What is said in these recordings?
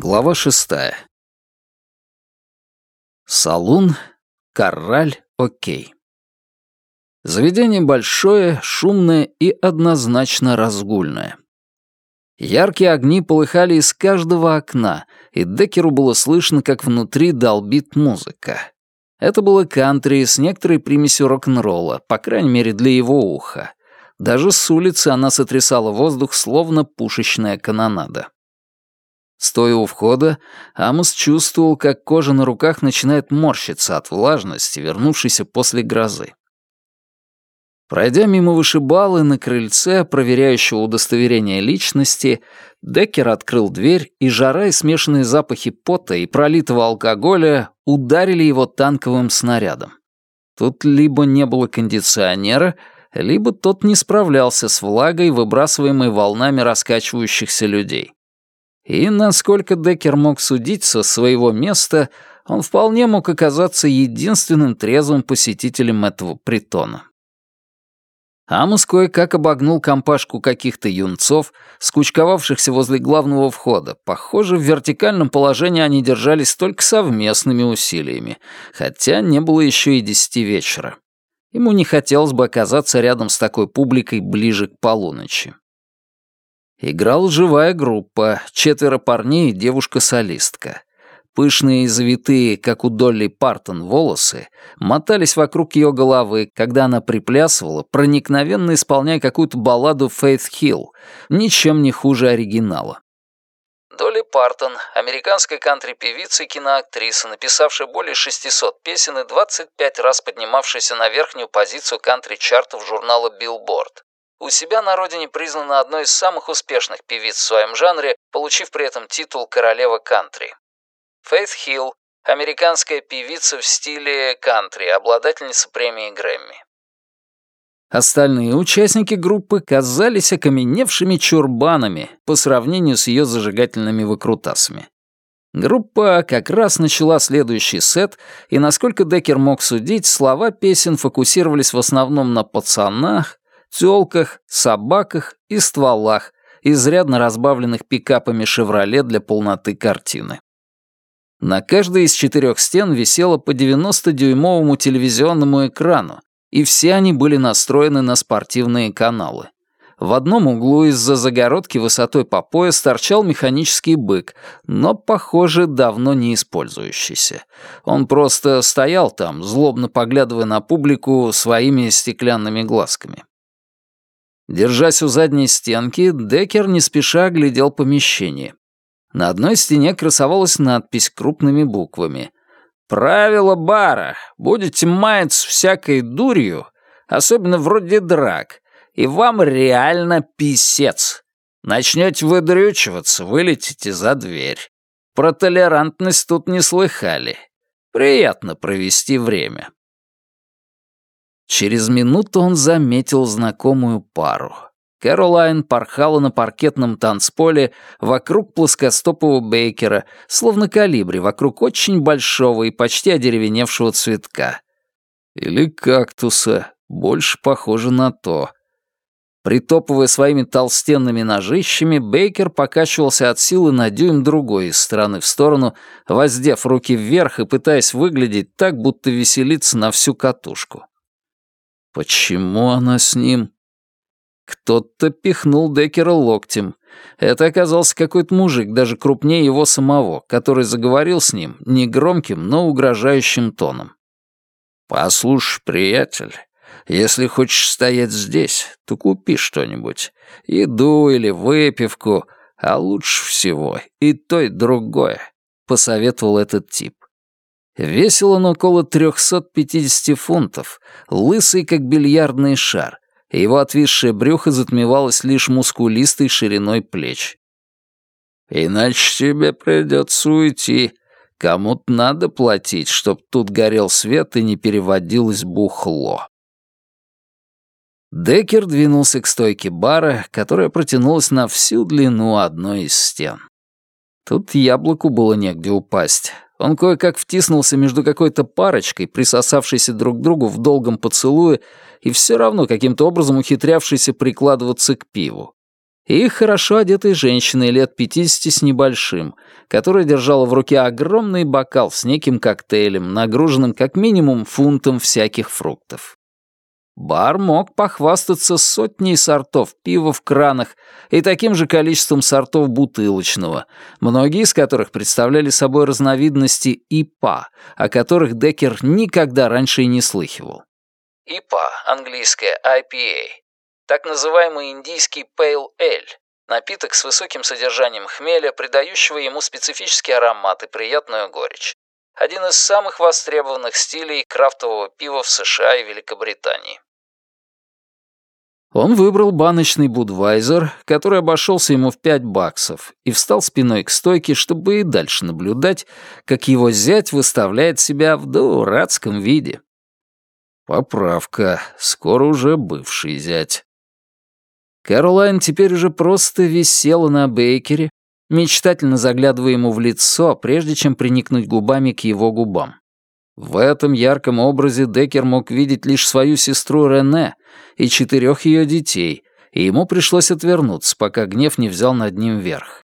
Глава шестая. Салун, корраль, окей. Заведение большое, шумное и однозначно разгульное. Яркие огни полыхали из каждого окна, и Деккеру было слышно, как внутри долбит музыка. Это было кантри с некоторой примесью рок-н-ролла, по крайней мере для его уха. Даже с улицы она сотрясала воздух, словно пушечная канонада. Стоя у входа, Амос чувствовал, как кожа на руках начинает морщиться от влажности, вернувшейся после грозы. Пройдя мимо вышибалы на крыльце, проверяющего удостоверение личности, Деккер открыл дверь, и жара и смешанные запахи пота и пролитого алкоголя ударили его танковым снарядом. Тут либо не было кондиционера, либо тот не справлялся с влагой, выбрасываемой волнами раскачивающихся людей. И, насколько Деккер мог судить со своего места, он вполне мог оказаться единственным трезвым посетителем этого притона. Амос кое-как обогнул компашку каких-то юнцов, скучковавшихся возле главного входа. Похоже, в вертикальном положении они держались только совместными усилиями, хотя не было еще и десяти вечера. Ему не хотелось бы оказаться рядом с такой публикой ближе к полуночи. Играла живая группа, четверо парней и девушка-солистка. Пышные и завитые, как у Долли Партон, волосы мотались вокруг ее головы, когда она приплясывала, проникновенно исполняя какую-то балладу Фейт Хилл, ничем не хуже оригинала. Долли Партон, американская кантри-певица и киноактриса, написавшая более 600 песен и 25 раз поднимавшаяся на верхнюю позицию кантри-чартов журнала Billboard. У себя на родине признана одной из самых успешных певиц в своем жанре, получив при этом титул «Королева кантри». Фейт Хилл – американская певица в стиле кантри, обладательница премии Грэмми. Остальные участники группы казались окаменевшими чурбанами по сравнению с ее зажигательными выкрутасами. Группа как раз начала следующий сет, и, насколько Деккер мог судить, слова песен фокусировались в основном на пацанах, тёлках, собаках и стволах, изрядно разбавленных пикапами «Шевроле» для полноты картины. На каждой из четырех стен висело по 90-дюймовому телевизионному экрану, и все они были настроены на спортивные каналы. В одном углу из-за загородки высотой по пояс торчал механический бык, но, похоже, давно не использующийся. Он просто стоял там, злобно поглядывая на публику своими стеклянными глазками. Держась у задней стенки, Деккер не спеша глядел помещение. На одной стене красовалась надпись крупными буквами. «Правила бара. Будете маяться всякой дурью, особенно вроде драк, и вам реально писец. Начнете выдрючиваться, вылетите за дверь. Про толерантность тут не слыхали. Приятно провести время». Через минуту он заметил знакомую пару. Кэролайн порхала на паркетном танцполе вокруг плоскостопого Бейкера, словно калибри, вокруг очень большого и почти одеревеневшего цветка. Или кактуса, больше похоже на то. Притопывая своими толстенными ножищами, Бейкер покачивался от силы на дюйм другой из стороны в сторону, воздев руки вверх и пытаясь выглядеть так, будто веселится на всю катушку. Почему она с ним? Кто-то пихнул Деккера локтем. Это оказался какой-то мужик, даже крупнее его самого, который заговорил с ним негромким, но угрожающим тоном. «Послушай, приятель, если хочешь стоять здесь, то купи что-нибудь. Еду или выпивку, а лучше всего и то, и другое», — посоветовал этот тип. Весил он около 350 фунтов, лысый, как бильярдный шар, и его отвисшее брюхо затмевалось лишь мускулистой шириной плеч. «Иначе тебе придется уйти. Кому-то надо платить, чтоб тут горел свет и не переводилось бухло». Деккер двинулся к стойке бара, которая протянулась на всю длину одной из стен. Тут яблоку было негде упасть. Он кое-как втиснулся между какой-то парочкой, присосавшейся друг к другу в долгом поцелуе, и все равно каким-то образом ухитрявшейся прикладываться к пиву. и хорошо одетой женщиной лет 50 с небольшим, которая держала в руке огромный бокал с неким коктейлем, нагруженным как минимум фунтом всяких фруктов. Бар мог похвастаться сотней сортов пива в кранах и таким же количеством сортов бутылочного, многие из которых представляли собой разновидности ИПА, о которых Деккер никогда раньше и не слыхивал. ИПА, английское IPA, так называемый индийский Pale Ale, напиток с высоким содержанием хмеля, придающего ему специфический аромат и приятную горечь. Один из самых востребованных стилей крафтового пива в США и Великобритании. Он выбрал баночный Будвайзер, который обошелся ему в пять баксов, и встал спиной к стойке, чтобы и дальше наблюдать, как его зять выставляет себя в дурацком виде. Поправка. Скоро уже бывший зять. Кэролайн теперь уже просто висела на Бейкере, мечтательно заглядывая ему в лицо, прежде чем приникнуть губами к его губам. В этом ярком образе Деккер мог видеть лишь свою сестру Рене и четырех ее детей, и ему пришлось отвернуться, пока гнев не взял над ним верх.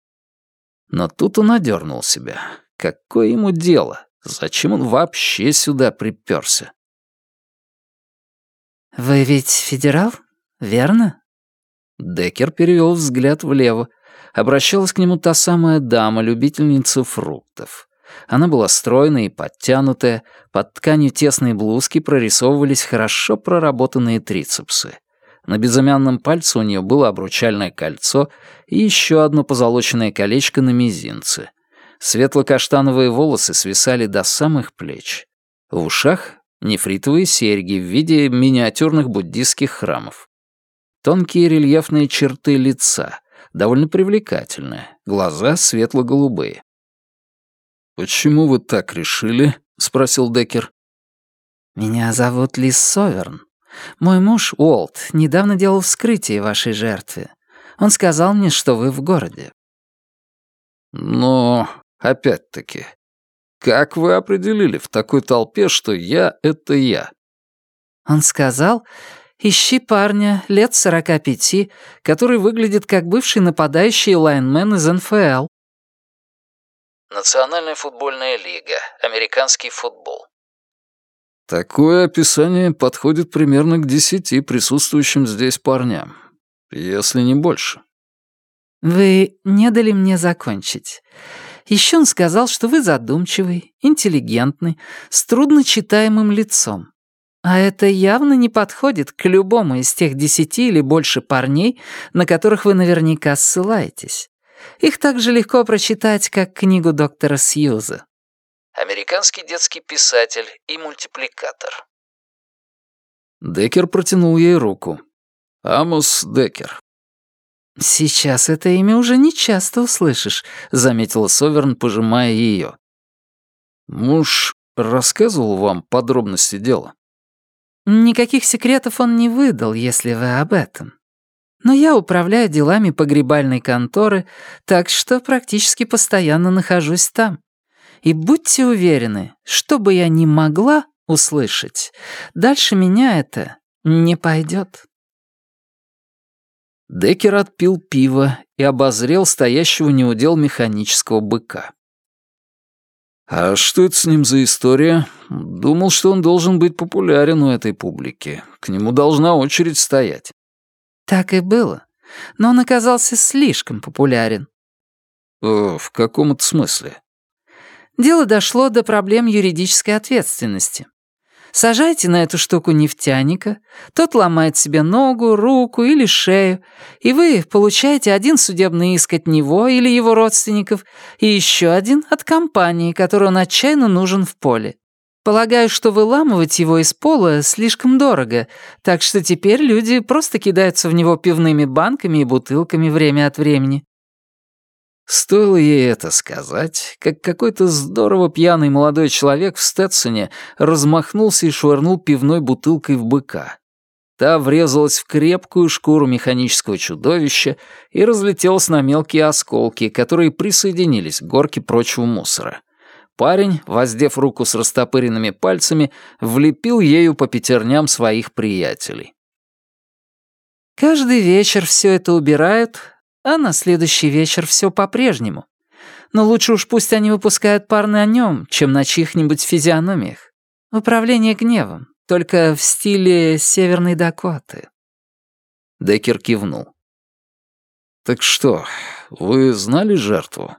Но тут он одернул себя. Какое ему дело? Зачем он вообще сюда приперся? «Вы ведь федерал, верно?» Деккер перевел взгляд влево. Обращалась к нему та самая дама, любительница фруктов. Она была стройная и подтянутая, под тканью тесной блузки прорисовывались хорошо проработанные трицепсы. На безымянном пальце у нее было обручальное кольцо и еще одно позолоченное колечко на мизинце. Светло-каштановые волосы свисали до самых плеч. В ушах — нефритовые серьги в виде миниатюрных буддистских храмов. Тонкие рельефные черты лица, довольно привлекательные, глаза светло-голубые. «Почему вы так решили?» — спросил Деккер. «Меня зовут Лиз Соверн. Мой муж, Уолт, недавно делал вскрытие вашей жертве. Он сказал мне, что вы в городе». «Но, опять-таки, как вы определили в такой толпе, что я — это я?» Он сказал, ищи парня лет сорока пяти, который выглядит как бывший нападающий лайнмен из НФЛ. Национальная футбольная лига, американский футбол. Такое описание подходит примерно к десяти присутствующим здесь парням, если не больше. Вы не дали мне закончить. Еще он сказал, что вы задумчивый, интеллигентный, с трудночитаемым лицом. А это явно не подходит к любому из тех десяти или больше парней, на которых вы наверняка ссылаетесь. Их так же легко прочитать, как книгу доктора Сьюза. Американский детский писатель и мультипликатор. Деккер протянул ей руку. Амос Деккер. «Сейчас это имя уже не часто услышишь», — заметила Соверн, пожимая ее. «Муж рассказывал вам подробности дела?» «Никаких секретов он не выдал, если вы об этом но я управляю делами погребальной конторы, так что практически постоянно нахожусь там. И будьте уверены, что бы я ни могла услышать, дальше меня это не пойдет. Деккер отпил пиво и обозрел стоящего неудел механического быка. «А что это с ним за история? Думал, что он должен быть популярен у этой публики. К нему должна очередь стоять». Так и было. Но он оказался слишком популярен. Э, в каком это смысле? Дело дошло до проблем юридической ответственности. Сажайте на эту штуку нефтяника, тот ломает себе ногу, руку или шею, и вы получаете один судебный иск от него или его родственников и еще один от компании, которой он отчаянно нужен в поле. Полагаю, что выламывать его из пола слишком дорого, так что теперь люди просто кидаются в него пивными банками и бутылками время от времени. Стоило ей это сказать, как какой-то здорово пьяный молодой человек в Стетсоне размахнулся и швырнул пивной бутылкой в быка. Та врезалась в крепкую шкуру механического чудовища и разлетелась на мелкие осколки, которые присоединились к горке прочего мусора. Парень, воздев руку с растопыренными пальцами, влепил ею по пятерням своих приятелей. «Каждый вечер все это убирают, а на следующий вечер все по-прежнему. Но лучше уж пусть они выпускают пар на нем, чем на чьих-нибудь физиономиях. Управление гневом, только в стиле Северной Дакоты». Деккер кивнул. «Так что, вы знали жертву?»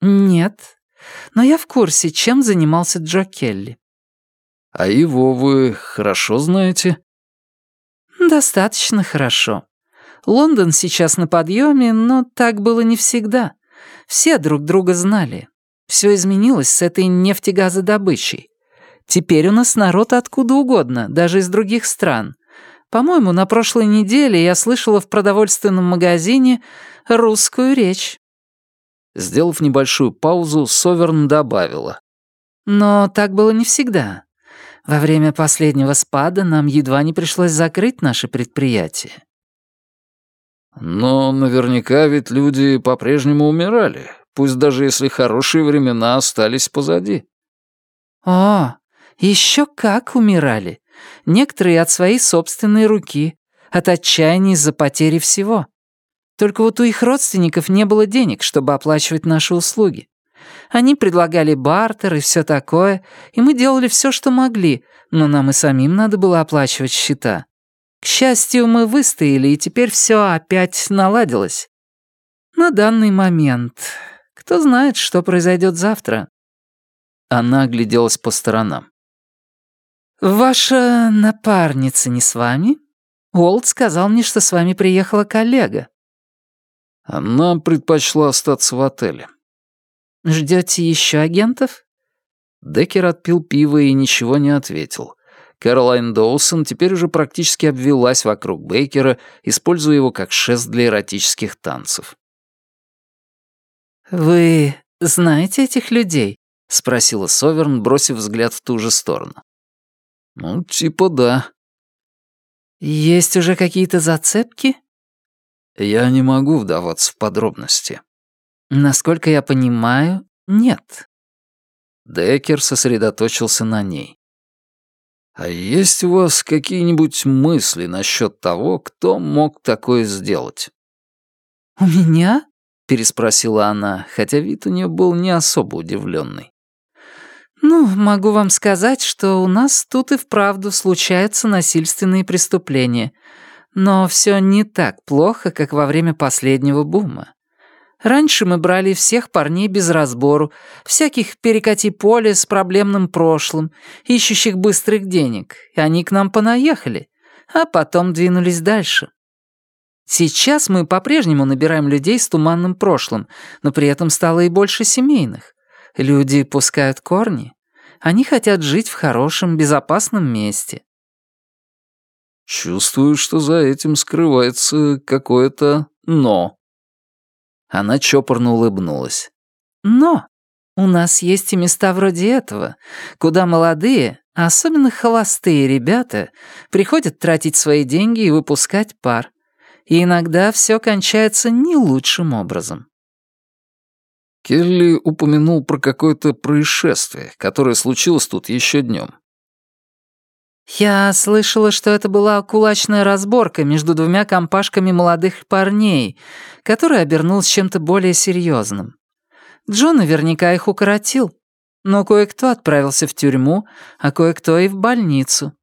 «Нет, но я в курсе, чем занимался Джо Келли». «А его вы хорошо знаете?» «Достаточно хорошо. Лондон сейчас на подъеме, но так было не всегда. Все друг друга знали. Все изменилось с этой нефтегазодобычей. Теперь у нас народ откуда угодно, даже из других стран. По-моему, на прошлой неделе я слышала в продовольственном магазине русскую речь». Сделав небольшую паузу, Соверн добавила. «Но так было не всегда. Во время последнего спада нам едва не пришлось закрыть наше предприятие». «Но наверняка ведь люди по-прежнему умирали, пусть даже если хорошие времена остались позади». «О, еще как умирали. Некоторые от своей собственной руки, от отчаяния из-за потери всего. Только вот у их родственников не было денег, чтобы оплачивать наши услуги. Они предлагали бартер и все такое, и мы делали все, что могли, но нам и самим надо было оплачивать счета. К счастью, мы выстояли, и теперь все опять наладилось. На данный момент. Кто знает, что произойдет завтра. Она огляделась по сторонам. «Ваша напарница не с вами? Уолт сказал мне, что с вами приехала коллега». Она предпочла остаться в отеле. Ждете еще агентов?» Деккер отпил пиво и ничего не ответил. Кэролайн Доусон теперь уже практически обвелась вокруг Бейкера, используя его как шест для эротических танцев. «Вы знаете этих людей?» — спросила Соверн, бросив взгляд в ту же сторону. «Ну, типа да». «Есть уже какие-то зацепки?» «Я не могу вдаваться в подробности». «Насколько я понимаю, нет». Деккер сосредоточился на ней. «А есть у вас какие-нибудь мысли насчет того, кто мог такое сделать?» «У меня?» — переспросила она, хотя вид у нее был не особо удивленный. «Ну, могу вам сказать, что у нас тут и вправду случаются насильственные преступления. Но все не так плохо, как во время последнего бума. Раньше мы брали всех парней без разбору, всяких перекати поле с проблемным прошлым, ищущих быстрых денег, и они к нам понаехали, а потом двинулись дальше. Сейчас мы по-прежнему набираем людей с туманным прошлым, но при этом стало и больше семейных. Люди пускают корни. Они хотят жить в хорошем, безопасном месте. Чувствую, что за этим скрывается какое-то «но». Она чопорно улыбнулась. Но у нас есть и места вроде этого, куда молодые, особенно холостые ребята приходят тратить свои деньги и выпускать пар. И иногда все кончается не лучшим образом. Келли упомянул про какое-то происшествие, которое случилось тут еще днем. «Я слышала, что это была кулачная разборка между двумя компашками молодых парней, которая обернулась чем-то более серьезным. Джон наверняка их укоротил, но кое-кто отправился в тюрьму, а кое-кто и в больницу».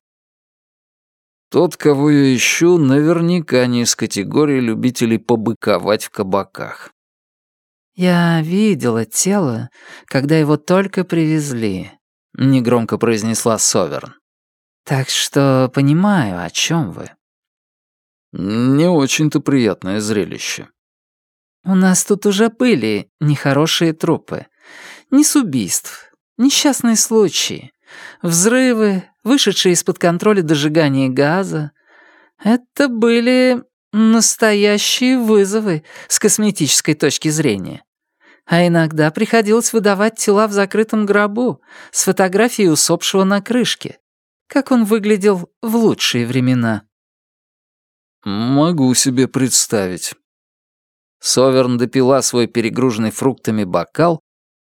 Тот, кого я ищу, наверняка не из категории любителей побыковать в кабаках. «Я видела тело, когда его только привезли», — негромко произнесла Соверн. «Так что понимаю, о чем вы». «Не очень-то приятное зрелище». «У нас тут уже были нехорошие трупы. С убийств, несчастные случаи, взрывы, вышедшие из-под контроля дожигание газа. Это были настоящие вызовы с косметической точки зрения. А иногда приходилось выдавать тела в закрытом гробу с фотографией усопшего на крышке. Как он выглядел в лучшие времена. «Могу себе представить». Соверн допила свой перегруженный фруктами бокал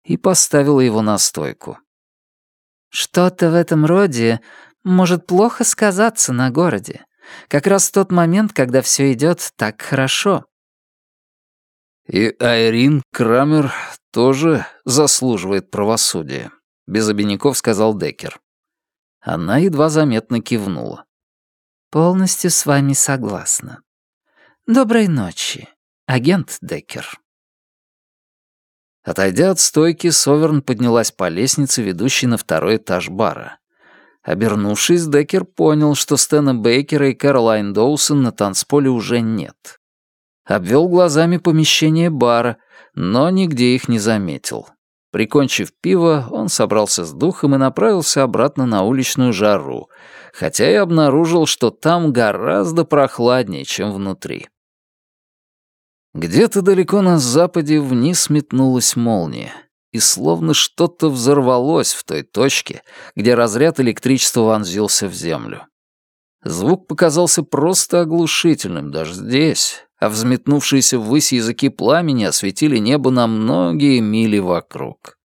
и поставила его на стойку. «Что-то в этом роде может плохо сказаться на городе. Как раз в тот момент, когда все идет так хорошо. И Айрин Крамер тоже заслуживает правосудия, без обиняков сказал Деккер. Она едва заметно кивнула. Полностью с вами согласна. Доброй ночи, агент Деккер. Отойдя от стойки, Соверн поднялась по лестнице, ведущей на второй этаж бара. Обернувшись, Деккер понял, что Стэна Бейкера и Кэролайн Доусон на танцполе уже нет. Обвел глазами помещение бара, но нигде их не заметил. Прикончив пиво, он собрался с духом и направился обратно на уличную жару, хотя и обнаружил, что там гораздо прохладнее, чем внутри. Где-то далеко на западе вниз метнулась молния и словно что-то взорвалось в той точке, где разряд электричества вонзился в землю. Звук показался просто оглушительным даже здесь, а взметнувшиеся ввысь языки пламени осветили небо на многие мили вокруг.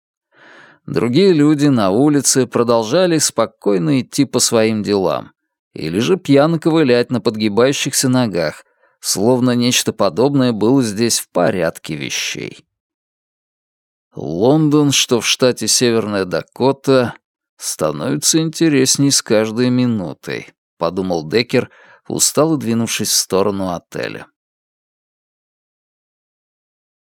Другие люди на улице продолжали спокойно идти по своим делам или же пьяно ковылять на подгибающихся ногах, словно нечто подобное было здесь в порядке вещей. Лондон, что в штате Северная Дакота, становится интересней с каждой минутой, подумал Деккер, устало двинувшись в сторону отеля.